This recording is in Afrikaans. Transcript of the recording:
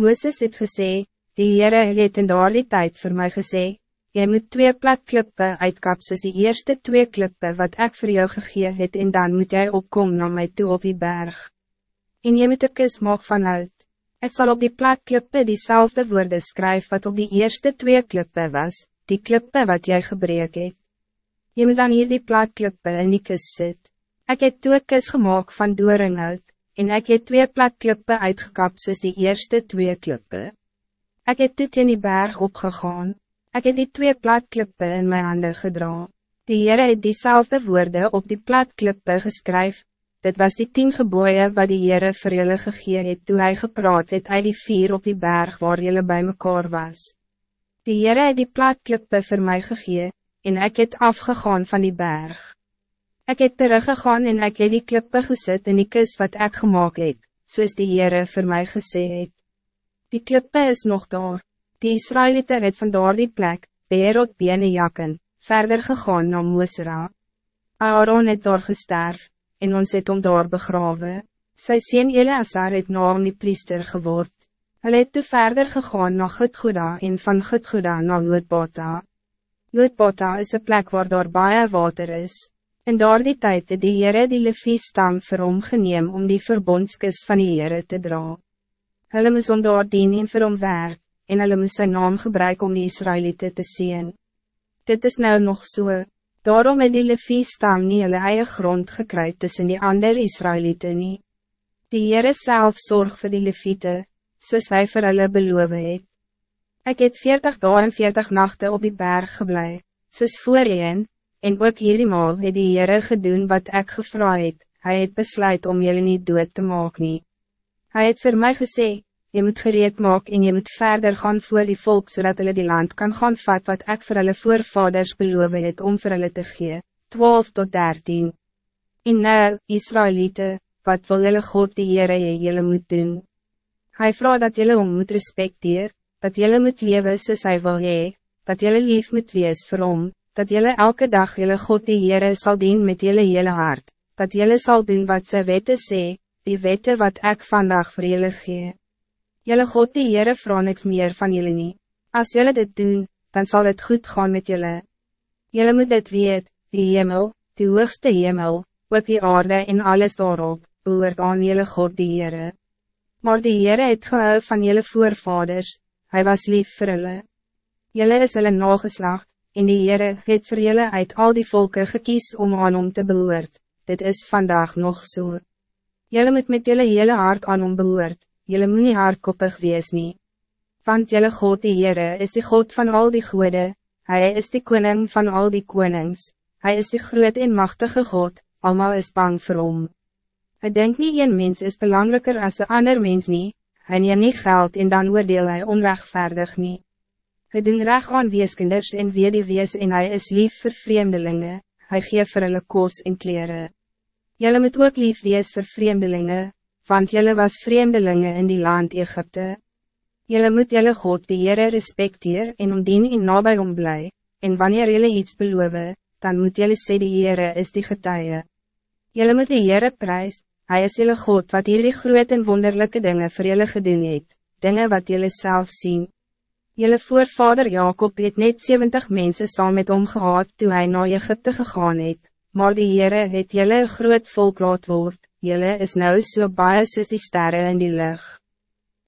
Mooses het gesê, die Heere het in daardie tijd voor mij gesê, jy moet twee platklippe uitkap soos die eerste twee klippe wat ik voor jou gegee het en dan moet jij opkom naar mij toe op die berg. En jy moet een kus maak vanuit. Ik zal op die platklippe diezelfde woorden schrijven wat op die eerste twee klippe was, die klippe wat jij gebreek het. Jy moet dan hier die platklippe in die kus sit. Ek het toe kus gemaakt van doornhout, en ik het twee platklippe uitgekap soos die eerste twee klippe. Ik het dit in die berg opgegaan, ik het die twee platklippe in mijn handen gedra. Die Heere het diezelfde woorden op die platklippe geskryf, dit was die tien geboeien wat die Heere vir julle gegee het toe hy gepraat het uit die vier op die berg waar julle bij mekaar was. Die Heere het die platklippe voor mij gegee, en ik het afgegaan van die berg. Ik heb teruggegaan en ik heb die klippe gezet in die kus wat ik gemaakt heb, zoals die Heere voor mij gesê het. Die klippe is nog daar. Die Israëlieten het van daar die plek, Beerot Bene Jakken, verder gegaan naar Moosera. Aaron het daar gesterf, en ons het om daar begraven. Sy sien Eleazar het naam die priester geword. Hulle het toe verder gegaan na Gudgoeda en van Gudgoeda na Lootbota. Lootbota is een plek waar daar baie water is. In daardie tijd het die Heere die Levies stam vir hom geneem om die verbondskis van die Heere te dra. Hulle moes om daar dien en vir hom werk, en hulle moes sy naam gebruik om die Israëlieten te zien. Dit is nou nog zo. So. Daarom het die Levies stam nie hulle eie grond gekry tussen die ander Israëlieten nie. Die Heere self zorg vir die Leviete, soos hy vir hulle beloof het. Ek het veertig dagen en veertig nachten op die berg geblei, soos voorheen, En ook hierdie maal het die Heere gedoen wat ik gevra het, hy het besluit om jullie niet dood te maak nie. Hy het vir my gesê, je moet gereed maak en je moet verder gaan voor die volk zodat hulle die land kan gaan vat wat ik voor hulle voorvaders beloof het om vir hulle te gee, 12 tot 13. En nou, Israëlieten, wat wil julle God die Heere jy julle moet doen? Hij vraagt dat jullie om moet respecteer, dat jullie moet leven soos hy wil hee, dat jullie lief moet wees vir hom, dat jullie elke dag jullie God die Heere sal dien met jullie hele hart, dat jullie zal doen wat ze weten sê, die weten wat ik vandaag voor jullie gee. Jullie God die Heere vraag niks meer van jullie niet. Als jullie dit doen, dan zal het goed gaan met jullie. Jullie moet dit weet, die hemel, die hoogste hemel, ook die aarde en alles daarop, behoort aan jullie God die Heere. Maar die Heere het gehou van jullie voorvaders, hij was lief vir hulle. Jullie is hulle nageslag, en die Heere het vir julle uit al die volken gekies om aan hom te behoort, dit is vandaag nog zo. So. Julle moet met julle hele hart aan hom behoort, julle moet nie hardkoppig wees nie. Want julle God die Heere is die God van al die goede, Hij is die koning van al die konings, Hij is die groot en machtige God, allemaal is bang vir hom. Hy denk nie een mens is belangrijker als een ander mens nie, hy neem nie geld en dan oordeel hy onrechtvaardig niet. Hij doen reg aan weeskinders en wees en hij is lief voor vreemdelingen, hij geeft vir hulle koos en kleren. Jelle moet ook lief wees voor vreemdelingen, want jelle was vreemdelingen in die land Egypte. Jelle moet jelle God die Heere respecteer en om dien en nabij om bly, en wanneer jelle iets beloven, dan moet jelle sê die Heere is die getuie. Jelle moet die Heere prijs, hij is jelle God wat die groot en wonderlijke dingen voor jelle gedoen het, dingen wat jelle zelf zien. Jelle voorvader Jacob het net 70 mensen saam met hom gehad toe hy na Egypte gegaan het, maar die Heere het jelle groot volk laat word, jelle is nou so baie soos die sterre in die lucht.